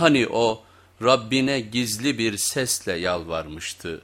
Hani o Rabbine gizli bir sesle yalvarmıştı.